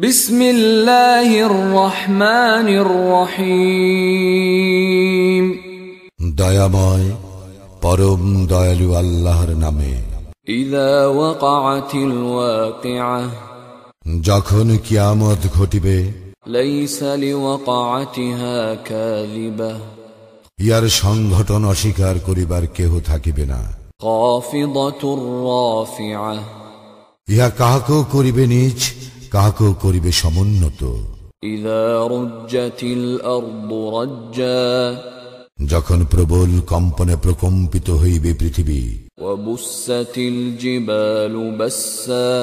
বিসমিল্লাহির রহমানির রহিম। দয়াময় পরম দয়ালু আল্লাহর নামে। যখন কিয়ামত ঘটিবে ইয়ার সংঘটন অস্বীকার করিবার কেহ থাকিবে না। ইহা কাহাকেও করিবে নিজ কাহাকেও করিবে সমুন্নত إذا رجت الأرض رجا যখন প্রবল কম্পনে প্রকম্পিত হইবে পৃথিবী وبست الجبال بسا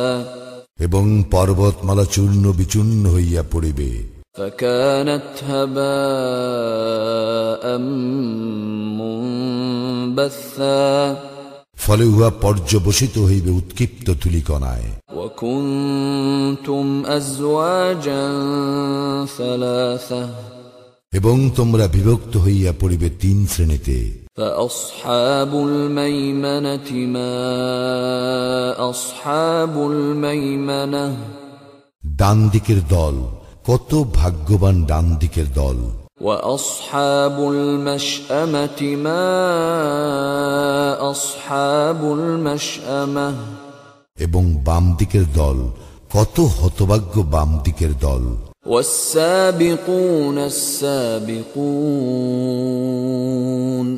এবং পর্বতমালা চূর্ণ বিচূর্ণ হইয়া পড়িবে فكانت هباء منبثا ফলে উহা পর্যবসিত হইবে উৎক্ষিপ্ত ধুলিকণায়। এবং তোমরা বিভক্ত হইয়া পড়িবে তিন শ্রেণীতে। ডান দিকের দল কত ভাগ্যবান ডান দিকের দল। وأصحاب المشأمة ما أصحاب المشأمة এবং বাম দিকের দল কত হতভাগ্য বাম দিকের দল والسابقون السابقون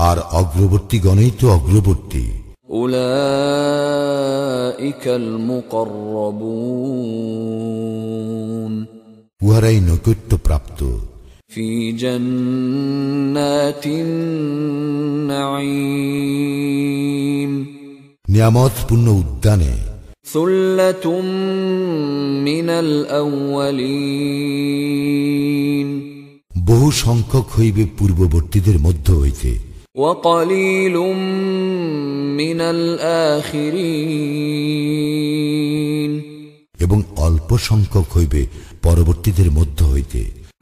আর অগ্রবর্তী গণেই তো অগ্রবর্তী أولئك المقربون উহারাই নৈকট্য প্রাপ্ত في جنات النعيم নিয়ামতপূর্ণ উদ্যানে ثلة من الأولين বহু সংখ্যক হইবে পূর্ববর্তীদের মধ্য হইতে وقليل من الآخرين এবং অল্প সংখ্যক হইবে পরবর্তীদের মধ্য হইতে على سرر موضونة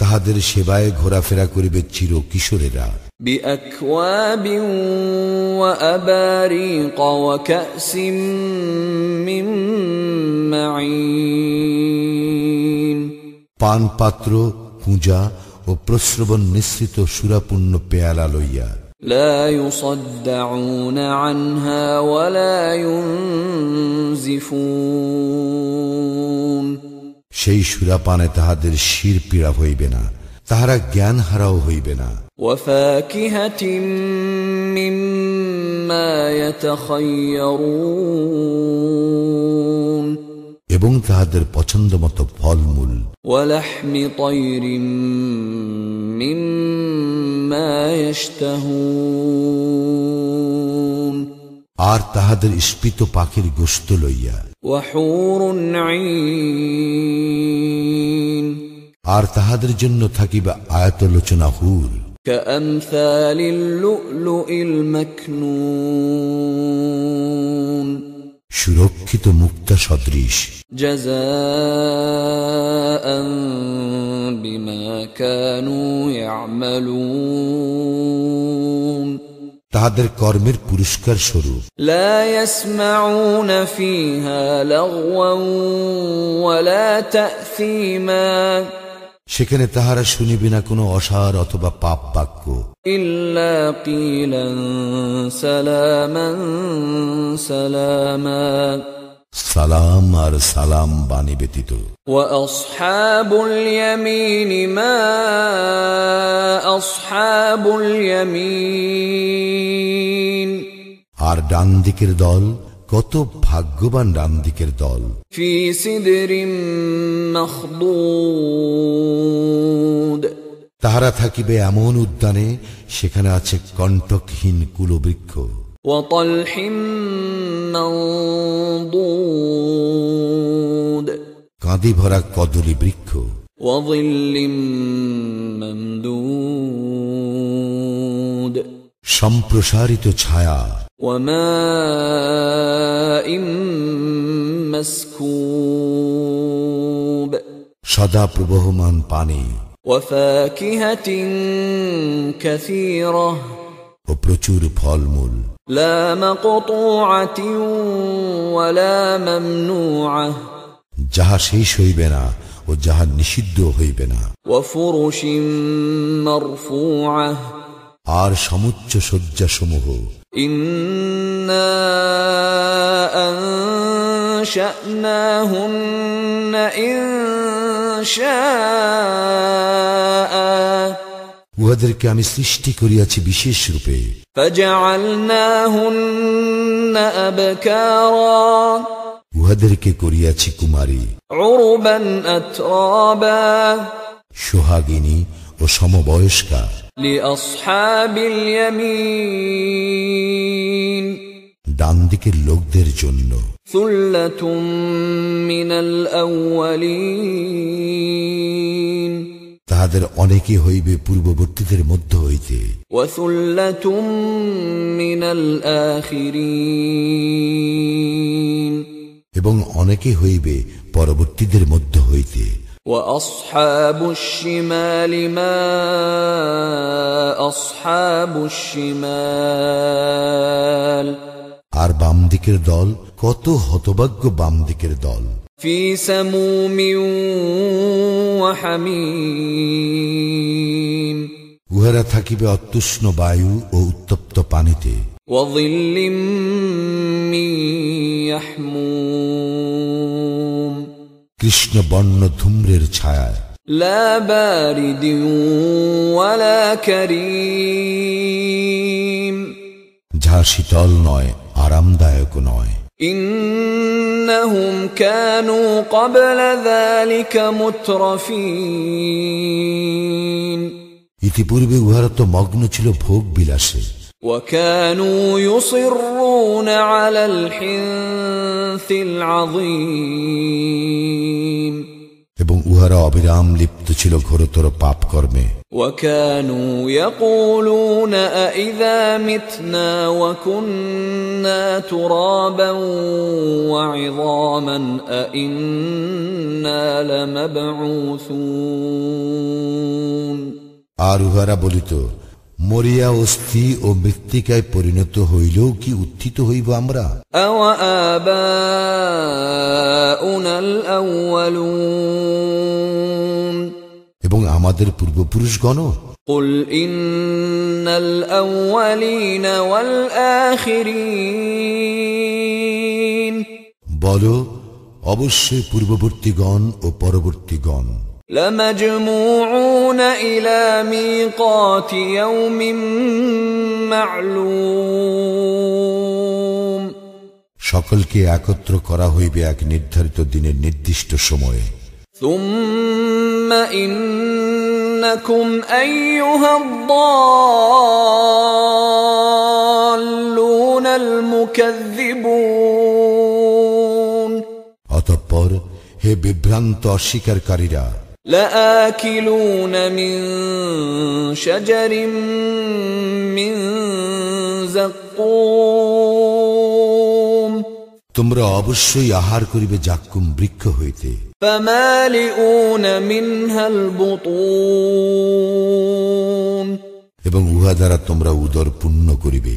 তাহাদের সেবায় ঘোরাফেরা করিবে চির কিশোরেরা بأكواب وأباريق وكأس من معين পান পাত্র পূজা ও প্রশ্রবণ নিঃসৃত সুরাপূর্ণ পেয়ালা লইয়া لا يصدعون عنها ولا ينزفون সেই সুরাপানে তাহাদের শির পীড়া হইবে না তাহারা জ্ঞান হারাও হইবে না। এবং তাহাদের পছন্দ মতো ফলমূল আর তাহাদের স্পিত পাখির গোস্ত লইয়া। وحور عين আর তাহাদের জন্য থাকিবা আয়াতলোচনা হুর كأمثال اللؤلؤ المكنون সুরক্ষিত মুক্তা সদৃশ جزاء بما كانوا يعملون তাহাদের কর্মের পুরস্কার স্বরূপ। সেখানে তাহারা শুনিবে না কোনো অসার অথবা পাপ বাক্য। সালামা। সালাম আর সালাম বাণী ব্যতীত وأصحاب اليمين ما أصحاب اليمين আর ডান দিকের দল কত ভাগ্যবান ডান দিকের দল في سدر مخضود তাহারা থাকিবে এমন উদ্যানে সেখানে আছে কণ্টকহীন কুলবৃক্ষ وطلح منضود কাঁদি ভরা কদলি বৃক্ষ। সম্প্রসারিত ছায়া। সদা প্রবহমান পানি। ও প্রচুর ফলমূল। لا مقطوعة ولا ممنوعة যাহা শেষ হইবে না ও যাহা নিষিদ্ধ হইবে না وفرش مرفوعة আর সমুচ্চ শয্যাসমূহ إنا أنشأناهن إن شاء উহাদেরকে আমি সৃষ্টি করিয়াছি বিশেষ রূপে। উহাদেরকে করিয়াছি কুমারী। সোহাগিনী ও সমবয়স্কা। ডান দিকের লোকদের জন্য। সুল্লাতুম মিনাল আউয়ালিন তাহাদের অনেকে হইবে পূর্ববর্তীদের মধ্য হইতে وثلة من الآخرين এবং অনেকে হইবে পরবর্তীদের মধ্য হইতে وأصحاب الشمال ما أصحاب الشمال আর বাম দিকের দল কত হতভাগ্য বাম দিকের দল في سموم وحميم উহারা থাকিবে অত্যুষ্ণ বায়ু ও উত্তপ্ত পানিতে وظل من يحموم কৃষ্ণ বর্ণ ধূম্রের ছায়ায় لا بارد ولا كريم যাহা শীতল নয় আরামদায়ক নয় إنهم كانوا قبل ذلك مترفين ইতিপূর্বে উহারা তো মগ্ন ছিল ভোগ বিলাসে وكانوا يصرون على الحنث العظيم এবং উহারা অবিরাম লিপ্ত ছিল ঘোরতর পাপ কর্মে আর উহারা বলিত মরিয়া অস্থি ও মৃত্তিকায় পরিণত হইলেও কি উত্থিত হইব আমরা? আমাদের পূর্বপুরুষগণ قل إن الأولين والآخرين বল অবশ্যই পূর্ববর্তীগণ ও পরবর্তীগণ لمجموعون إلى ميقات يوم معلوم সকলকে একত্র করা হইবে এক নির্ধারিত দিনের নির্দিষ্ট সময়ে ثم إنكم أيها الضالون المكذبون অতঃপর হে বিভ্রান্ত অস্বীকারীরা لآكلون من شجر من زقوم তোমরা অবশ্যই আহার করিবে জাক্কুম বৃক্ষ হইতে। এবং উহা দ্বারা তোমরা উদর পূর্ণ করিবে।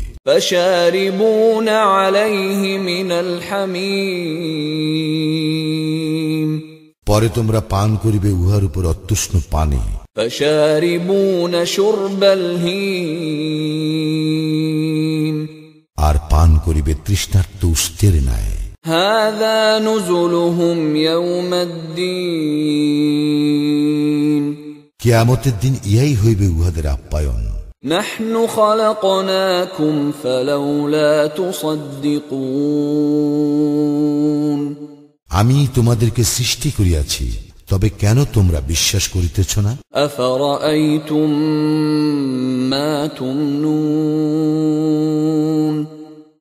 পরে তোমরা পান করিবে উহার উপর অত্যুষ্ণ পানে। পশারিবুন শুরবাল হিম। আর পান করিবে তৃষ্ণার্ত উষ্টের ন্যায় هذا نزلهم يوم الدين কেয়ামতের দিন ইহাই হইবে উহাদের আপ্যায়ন نحن خلقناكم فلولا تصدقون আমি তোমাদেরকে সৃষ্টি করিয়াছি তবে কেন তোমরা বিশ্বাস করিতেছ না?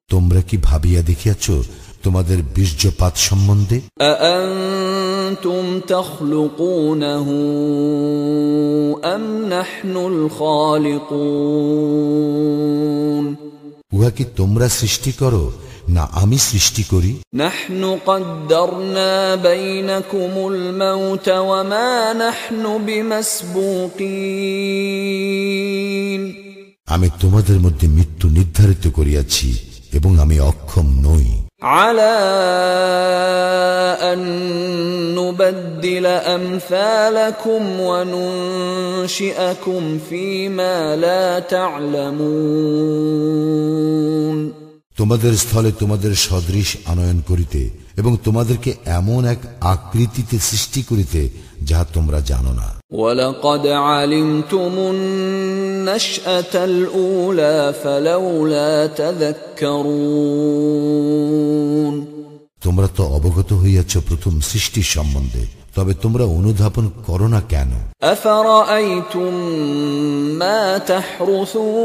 তোমরা কি ভাবিয়া দেখিয়াছ তোমাদের বীর্যপাত সম্বন্ধে? উহা কি তোমরা সৃষ্টি করো না আমি সৃষ্টি করি نحن قدرنا بينكم الموت وما نحن بمسبوقين আমি তোমাদের মধ্যে মৃত্যু নির্ধারিত করিয়াছি এবং আমি অক্ষম নই على أن نبدل أمثالكم وننشئكم فيما لا تعلمون তোমাদের স্থলে তোমাদের সদৃশ আনয়ন করিতে এবং তোমাদেরকে এমন এক আকৃতিতে সৃষ্টি করিতে যাহা তোমরা জানো না ولقد علمتم النشأة الأولى فلولا تذكرون তোমরা তো অবগত হইয়াছ প্রথম সৃষ্টির সম্বন্ধে তবে তোমরা অনুধাবন করো না কেন أفرأيتم ما تحرثون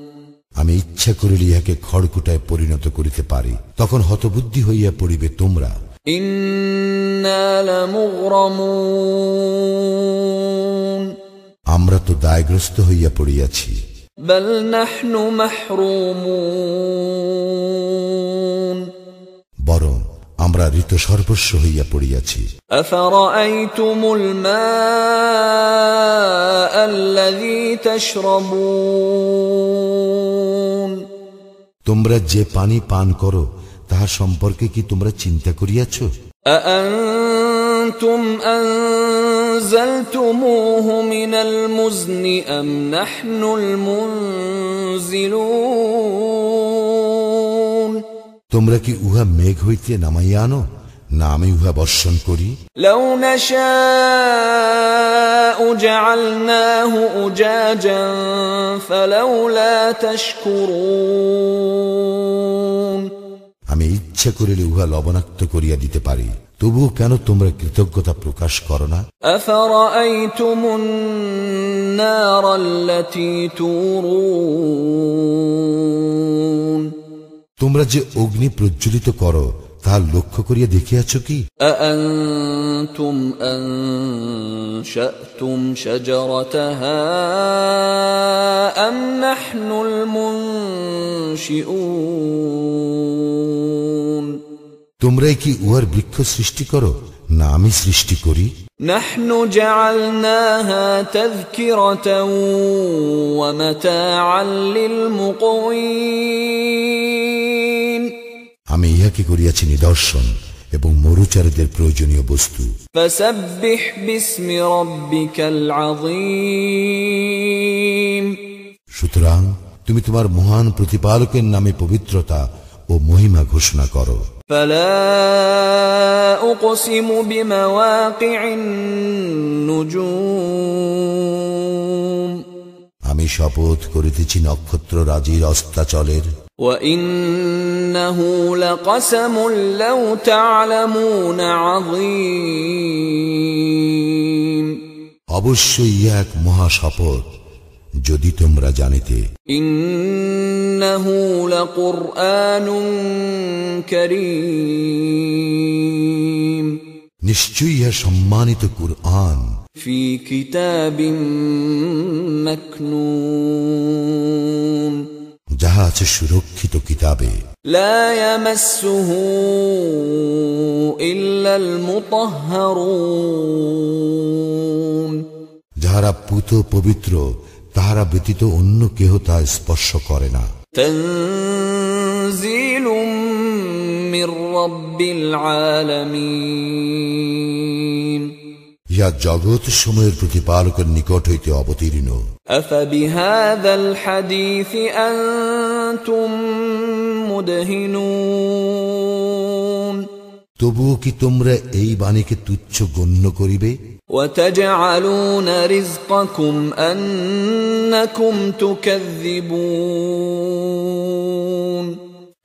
আমি ইচ্ছা করিলে ইহাকে খড়কুটায় পরিণত করিতে পারি তখন হতবুদ্ধি হইয়া পড়িবে তোমরা إنا لمغرمون আমরা তো দায়গ্রস্ত হইয়া পড়িয়াছি بل نحن محرومون বরং আমরা ঋত সর্বস্ব হইয়া পড়িয়াছি أفرأيتم الماء الذي تشربون তোমরা যে পানি পান করো তাহার সম্পর্কে কি তোমরা চিন্তা করিয়াছ أأنتم أنزلتموه من المزن أم نحن المنزلون তোমরা কি উহা মেঘ হইতে নামাইয়া আনো না আমি উহা বর্ষণ করি। আমি ইচ্ছা করিলে উহা লবণাক্ত করিয়া দিতে পারি। তবুও কেন তোমরা কৃতজ্ঞতা প্রকাশ করো না? তোমরা যে অগ্নি প্রজ্বলিত করো তাহা লক্ষ্য করিয়া দেখিয়াছ কি أأنتم أنشأتم شجرتها أم نحن المنشئون তোমরাই কি উহার বৃক্ষ সৃষ্টি করো না আমি সৃষ্টি করি نحن جعلناها تذكرة ومتاعا للمقوين আমি ইহাকে করিয়াছি নিদর্শন এবং মরুচারীদের প্রয়োজনীয় বস্তু। সুতরাং তুমি তোমার মহান প্রতিপালকের নামে পবিত্রতা ও মহিমা ঘোষণা করো। আমি শপথ করিতেছি নক্ষত্র রাজির অস্তাচলের وإنه لقسم لو تعلمون عظيم অবশ্যই ইহা এক মহা শপথ যদি তোমরা জানিতে إنه لقرآن كريم নিশ্চয়ই ইহা সম্মানিত কুরআন في كتاب مكنون যাহা আছে সুরক্ষিত কিতাবে। যাহারা পুত পবিত্র তাহারা ব্যতীত অন্য কেহ তা স্পর্শ করে না। ইয়া জগৎ সময়ের প্রতিপালকের নিকট হইতে অবতীর্ণ। তবুও কি তোমরা এই বাণীকে তুচ্ছ গণ্য করিবে?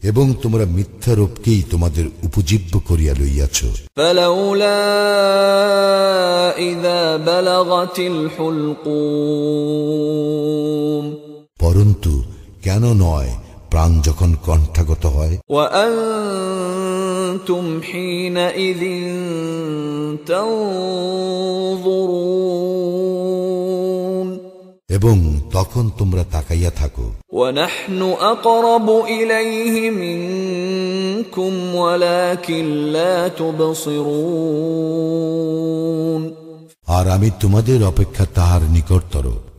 এবং তোমরা মিথ্যা রূপকেই তোমাদের উপজীব্য করিয়া লইয়াছ। পরন্তু কেন নয় প্রাণ যখন কণ্ঠাগত হয়। এবং তখন তোমরা তাকাইয়া থাকো। আর আমি তোমাদের অপেক্ষা তাহার নিকটতর।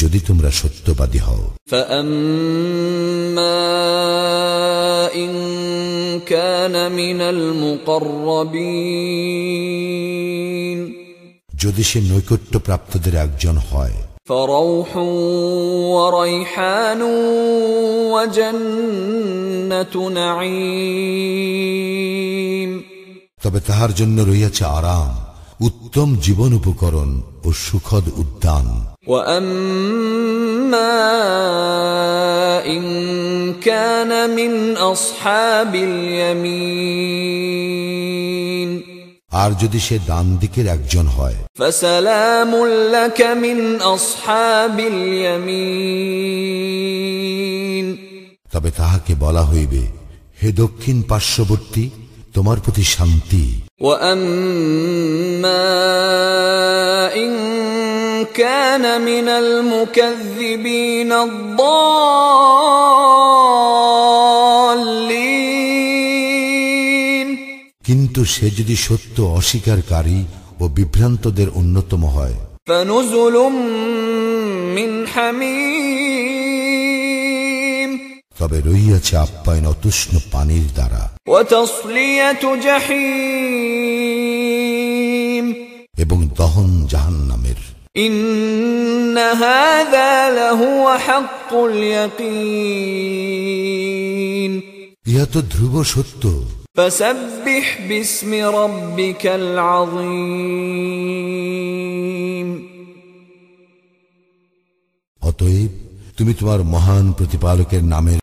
যদি তোমরা সত্যবাদী হও فأما إن كان من المقربين যদি সে নৈকট্য প্রাপ্তদের একজন হয় فروح وريحان وجنة نعيم তবে তাহার জন্য রইয়াছে আরাম উত্তম জীবন উপকরণ ও সুখদ উদ্যান। আর যদি সে দান দিকের একজন হয়। তবে তাহাকে বলা হইবে হে দক্ষিণ পার্শ্ববর্তী তোমার প্রতি শান্তি। واما ان كان من المكذبين الضالين কিন্তু সে যদি সত্য অস্বীকারী ও বিভ্রান্তদের অন্যতম হয় فنزل من حميم তবে রইয়াছে আপ্যায়ন অতুষ্ণ পানির দ্বারা وتصليه جحيم এবং দহন জাহান্নামের ان هذا لهو حق اليقين ইহা তো ধ্রুব সত্য فسبح باسم ربك العظيم অতএব তুমি তোমার মহান প্রতিপালকের নামের